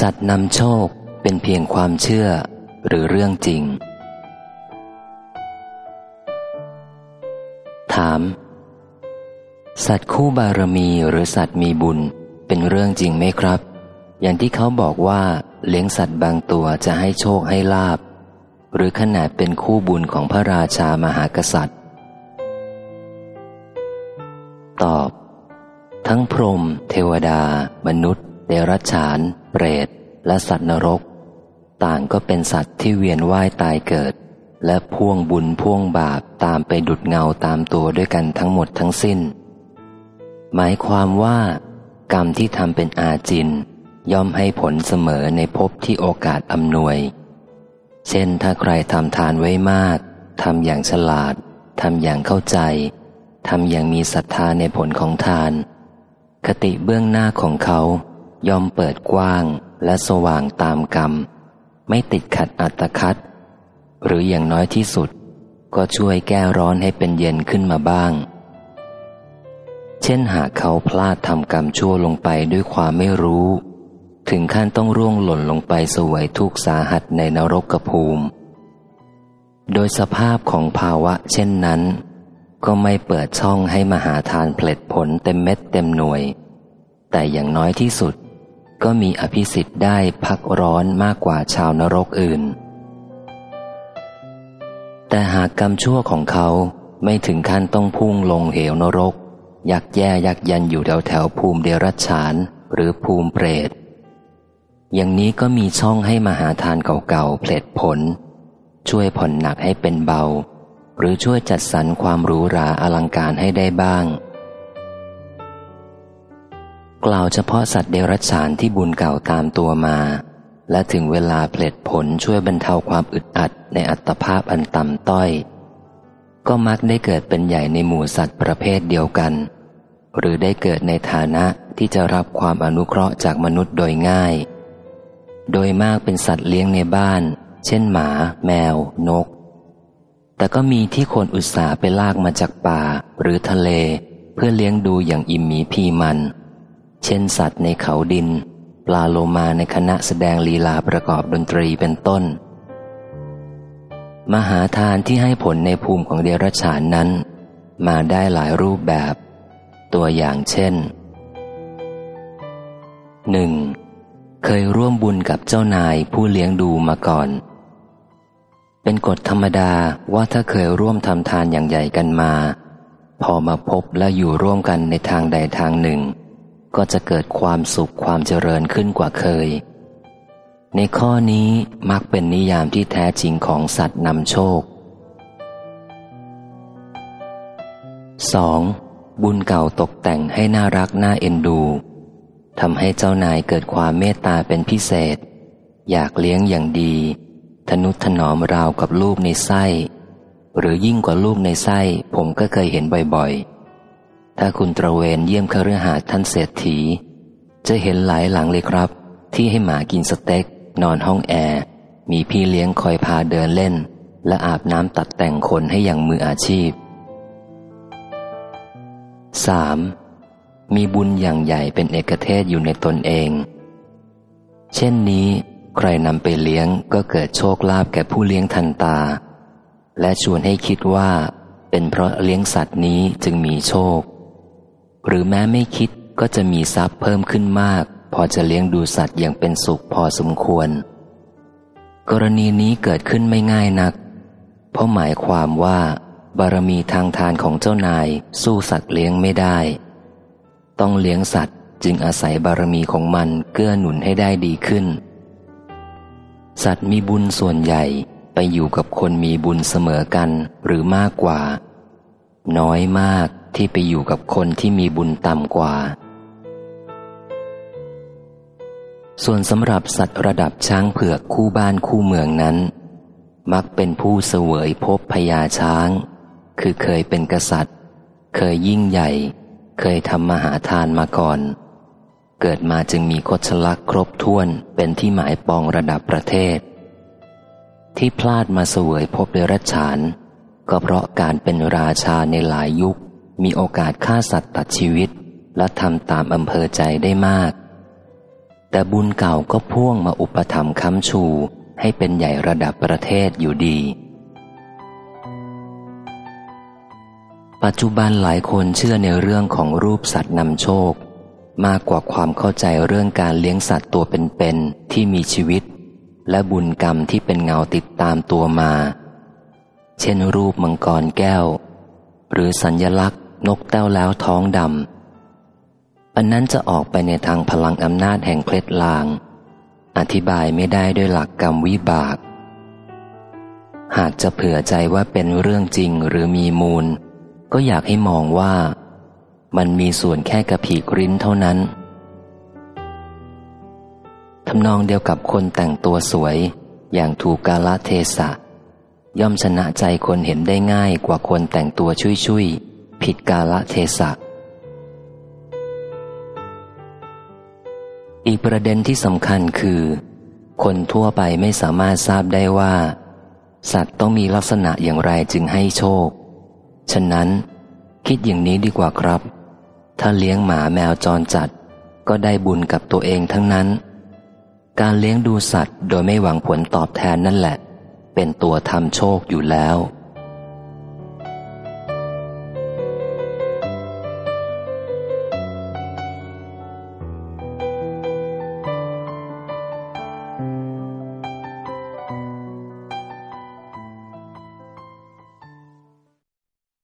สัตว์นำโชคเป็นเพียงความเชื่อหรือเรื่องจริง ถาม สัตว์คู่บารมีหรือสัตว์มีบุญเป็นเรื่องจริงไหมครับ อย่างที่เขาบอกว่าเลี้ยงสัตว์บางตัวจะให้โชคให้ลาบ หรือขนาดเป็นคู่บุญของพระราชามหากษัตริย์ ตอบ ทั้งพรหมเทวดา มนุษย์ เดรัจฉาน เปรต และสัตว์นรก ต่างก็เป็นสัตว์ที่เวียนว่ายตายเกิด และพ่วงบุญพ่วงบาปตามไปดุดเงาตามตัวด้วยกันทั้งหมดทั้งสิ้น หมายความว่า กรรมที่ทำเป็นอาจิน ย่อมให้ผลเสมอในภพที่โอกาสอำนวย เช่นถ้าใครทำทานไว้มากทำอย่างฉลาดทำอย่างเข้าใจทำอย่างมีศรัทธาในผลของทาน คติเบื้องหน้าของเขา ยอมเปิดกว้างและสว่างตามกรรม ไม่ติดขัดอัตคัดหรืออย่างน้อยที่สุด ก็ช่วยแก้ร้อนให้เป็นเย็นขึ้นมาบ้าง เช่นหากเขาพลาดทำกรรมชั่วลงไปด้วยความไม่รู้ ถึงขั้นต้องร่วงหล่นลงไปสวยทุกสาหัสในนรกกภูมิ โดยสภาพของภาวะเช่นนั้น ก็ไม่เปิดช่องให้มหาทานผลิตผลเต็มเม็ดเต็มหน่วย แต่อย่างน้อยที่สุด ก็มีอภิสิทธิ์ได้พักร้อนมากกว่าชาวนรกอื่น แต่หากกรรมชั่วของเขาไม่ถึงขั้นต้องพุ่งลงเหวนรก ยักแย่ยักยันอยู่แถวแถวภูมิเดรัจฉานหรือภูมิเปรต อย่างนี้ก็มีช่องให้มหาทานเก่าๆเพลิดผล ช่วยผ่อนหนักให้เป็นเบา หรือช่วยจัดสรรความหรูหราอลังการให้ได้บ้าง กล่าวเฉพาะสัตว์เดรัจฉานที่บุญเก่าตามตัวมา และถึงเวลาเพลิดผลช่วยบรรเทาความอึดอัดในอัตภาพอันต่ำต้อย ก็มักได้เกิดเป็นใหญ่ในหมู่สัตว์ประเภทเดียวกัน หรือได้เกิดในฐานะที่จะรับความอนุเคราะห์จากมนุษย์โดยง่าย โดยมากเป็นสัตว์เลี้ยงในบ้าน เช่นหมา แมว นก แต่ก็มีที่คนอุตสาห์ไปลากมาจากป่าหรือทะเล เพื่อเลี้ยงดูอย่างอิ่มมีพีมัน เช่นสัตว์ในเขาดิน ปลาโลมาในคณะแสดงลีลาประกอบดนตรีเป็นต้น มหาทานที่ให้ผลในภูมิของเดรัจฉานนั้น มาได้หลายรูปแบบ ตัวอย่างเช่น 1. เคยร่วมบุญกับเจ้านายผู้เลี้ยงดูมาก่อน เป็นกฎธรรมดาว่าถ้าเคยร่วมทำทานอย่างใหญ่กันมา พอมาพบและอยู่ร่วมกันในทางใดทางหนึ่ง ก็จะเกิดความสุขความเจริญขึ้นกว่าเคย ในข้อนี้มักเป็นนิยามที่แท้จริงของสัตว์นำโชค 2. บุญเก่าตกแต่งให้น่ารักน่าเอ็นดูทำให้เจ้านายเกิดความเมตตาเป็นพิเศษ อยากเลี้ยงอย่างดี ทะนุถนอมราวกับลูกในไส้ หรือยิ่งกว่าลูกในไส้ผมก็เคยเห็นบ่อยๆ ถ้าคุณตระเวนเยี่ยมคฤหาสน์ท่านเศรษฐี จะเห็นหลายหลังเลยครับ ที่ให้หมากินสเต็ก นอนห้องแอร์ มีพี่เลี้ยงคอยพาเดินเล่น และอาบน้ำตัดแต่งคนให้อย่างมืออาชีพ 3. มีบุญอย่างใหญ่เป็นเอกเทศอยู่ในตนเอง เช่นนี้ใครนำไปเลี้ยงก็เกิดโชคลาภแก่ผู้เลี้ยงทันตา และชวนให้คิดว่า เป็นเพราะเลี้ยงสัตว์นี้จึงมีโชค หรือแม้ไม่คิดก็จะมีทรัพย์เพิ่มขึ้นมาก พอจะเลี้ยงดูสัตว์อย่างเป็นสุขพอสมควร กรณีนี้เกิดขึ้นไม่ง่ายนัก เพราะหมายความว่า บารมีทางทานของเจ้านาย สู้สัตว์เลี้ยงไม่ได้ ต้องเลี้ยงสัตว์จึงอาศัยบารมีของมันเกื้อหนุนให้ได้ดีขึ้น สัตว์มีบุญส่วนใหญ่ไปอยู่กับคนมีบุญเสมอกันหรือมากกว่า น้อยมาก ที่ไปอยู่กับคนที่มีบุญต่ำกว่า ส่วนสำหรับสัตว์ระดับช้างเผือกคู่บ้านคู่เมืองนั้น มักเป็นผู้เสวยพบพญาช้าง คือเคยเป็นกษัตริย์ เคยยิ่งใหญ่ เคยทำมหาทานมาก่อน เกิดมาจึงมีคชลักษ์ครบถ้วนเป็นที่หมายปองระดับประเทศ ที่พลาดมาเสวยพบเดรัจฉานก็เพราะการเป็นราชาในหลายยุค มีโอกาสฆ่าสัตว์ตัดชีวิต และทำตามอำเภอใจได้มาก แต่บุญเก่าก็พ่วงมาอุปถัมภ์ค้ำชูให้เป็นใหญ่ระดับประเทศอยู่ดี ปัจจุบันหลายคนเชื่อในเรื่องของรูปสัตว์นำโชค มากกว่าความเข้าใจเรื่องการเลี้ยงสัตว์ตัวเป็นๆที่มีชีวิต และบุญกรรมที่เป็นเงาติดตามตัวมา เช่นรูปมังกรแก้ว หรือสัญญลักษณ์ นกแต้วแล้วท้องดำ อันนั้นจะออกไปในทางพลังอำนาจแห่งเคล็ดลาง อธิบายไม่ได้ด้วยหลักกรรมวิบาก หากจะเผื่อใจว่าเป็นเรื่องจริงหรือมีมูล ก็อยากให้มองว่า มันมีส่วนแค่กระผีกริ้นเท่านั้นทำนองเดียวกับคนแต่งตัวสวย อย่างถูกกาลเทศะ ย่อมชนะใจคนเห็นได้ง่ายกว่าคนแต่งตัวชุยๆ ผิดกาลเทศะอีกประเด็นที่สำคัญคือ คนทั่วไปไม่สามารถทราบได้ว่า สัตว์ต้องมีลักษณะอย่างไรจึงให้โชค ฉะนั้น คิดอย่างนี้ดีกว่าครับ ถ้าเลี้ยงหมาแมวจรจัด ก็ได้บุญกับตัวเองทั้งนั้น การเลี้ยงดูสัตว์โดยไม่หวังผลตอบแทนนั่นแหละ เป็นตัวทำโชคอยู่แล้ว